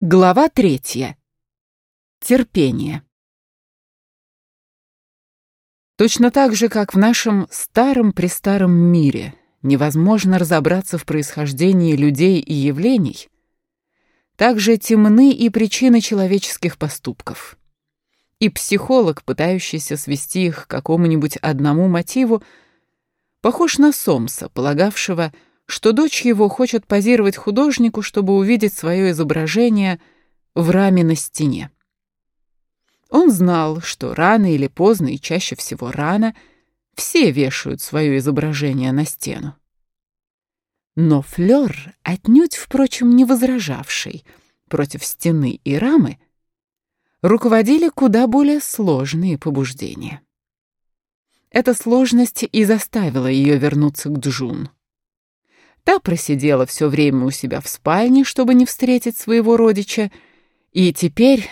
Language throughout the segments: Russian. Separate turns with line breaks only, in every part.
Глава третья. Терпение. Точно так же, как в нашем старом-престаром мире невозможно разобраться в происхождении людей и явлений, так же темны и причины человеческих поступков. И психолог, пытающийся свести их к какому-нибудь одному мотиву, похож на Сомса, полагавшего, что дочь его хочет позировать художнику, чтобы увидеть свое изображение в раме на стене. Он знал, что рано или поздно, и чаще всего рано, все вешают свое изображение на стену. Но Флёр, отнюдь, впрочем, не возражавший против стены и рамы, руководили куда более сложные побуждения. Эта сложность и заставила ее вернуться к Джун. Та просидела все время у себя в спальне, чтобы не встретить своего родича, и теперь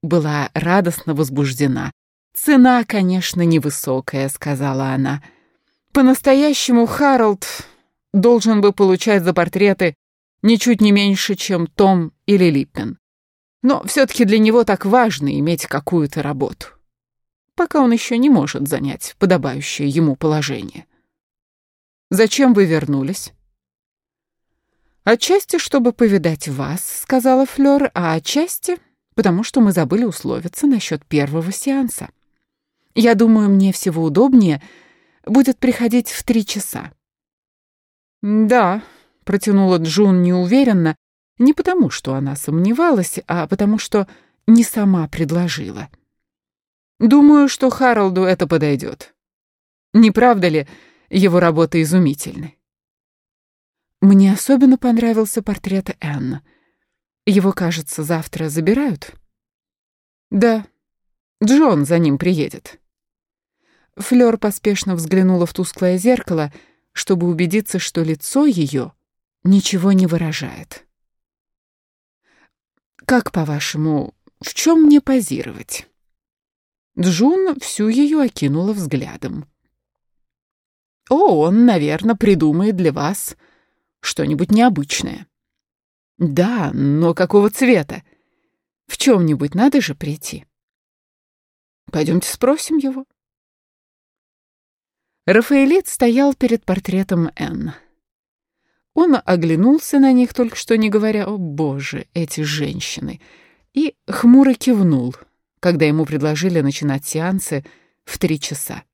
была радостно возбуждена. «Цена, конечно, невысокая», — сказала она. «По-настоящему Харалд должен бы получать за портреты ничуть не меньше, чем Том или Липпен. Но все-таки для него так важно иметь какую-то работу, пока он еще не может занять подобающее ему положение». «Зачем вы вернулись?» «Отчасти, чтобы повидать вас», — сказала Флёр, «а отчасти, потому что мы забыли условиться насчет первого сеанса. Я думаю, мне всего удобнее будет приходить в три часа». «Да», — протянула Джун неуверенно, не потому, что она сомневалась, а потому, что не сама предложила. «Думаю, что Харалду это подойдет. Не правда ли, его работы изумительны?» Мне особенно понравился портрет Энн. Его, кажется, завтра забирают? Да. Джон за ним приедет. Флёр поспешно взглянула в тусклое зеркало, чтобы убедиться, что лицо ее ничего не выражает. «Как, по-вашему, в чем мне позировать?» Джун всю ее окинула взглядом. «О, он, наверное, придумает для вас что-нибудь необычное. Да, но какого цвета? В чем-нибудь надо же прийти. Пойдемте спросим его. Рафаэлит стоял перед портретом Энн. Он оглянулся на них, только что не говоря «О, боже, эти женщины!» и хмуро кивнул, когда ему предложили начинать сеансы в три часа.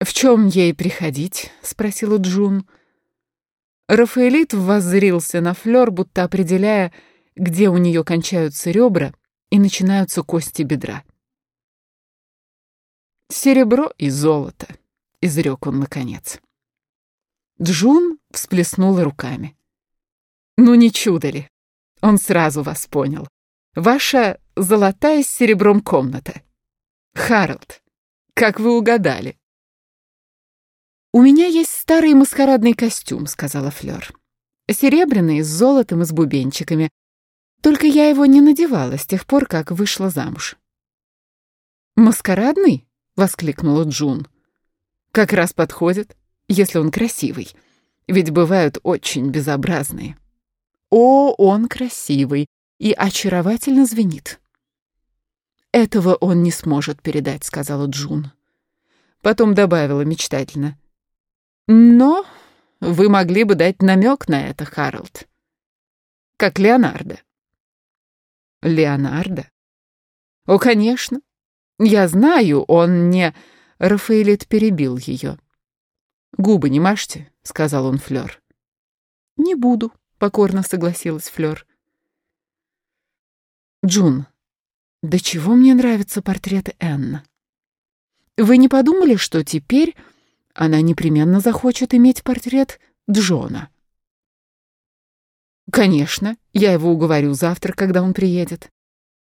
«В чем ей приходить?» — спросила Джун. Рафаэлит воззрился на Флёр, будто определяя, где у нее кончаются ребра и начинаются кости бедра. «Серебро и золото», — изрек он наконец. Джун всплеснула руками. «Ну не чудо ли? Он сразу вас понял. Ваша золотая с серебром комната. Харалд, как вы угадали?» «У меня есть старый маскарадный костюм», — сказала Флёр. «Серебряный, с золотом и с бубенчиками. Только я его не надевала с тех пор, как вышла замуж». «Маскарадный?» — воскликнула Джун. «Как раз подходит, если он красивый. Ведь бывают очень безобразные». «О, он красивый и очаровательно звенит». «Этого он не сможет передать», — сказала Джун. Потом добавила мечтательно. Но вы могли бы дать намек на это, Харалд. Как Леонардо. Леонардо? О, конечно. Я знаю, он не... Рафаэлит перебил ее. «Губы не мажьте», — сказал он Флёр. «Не буду», — покорно согласилась Флёр. «Джун, до чего мне нравится портрет Энн? Вы не подумали, что теперь она непременно захочет иметь портрет Джона. Конечно, я его уговорю завтра, когда он приедет.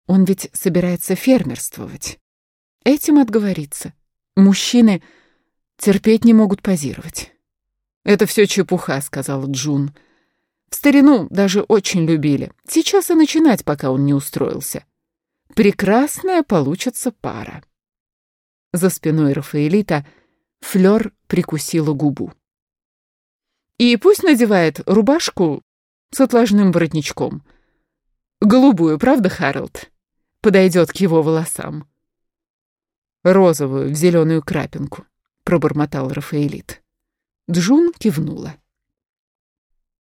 Он ведь собирается фермерствовать. Этим отговориться. Мужчины терпеть не могут позировать. Это все чепуха, сказала Джун. В старину даже очень любили. Сейчас и начинать, пока он не устроился. Прекрасная получится пара. За спиной Рафаэлита Флёр прикусила губу. И пусть надевает рубашку с отложным воротничком. Голубую, правда, Харалд? Подойдет к его волосам. Розовую, в зеленую крапинку, пробормотал Рафаэлит. Джун кивнула.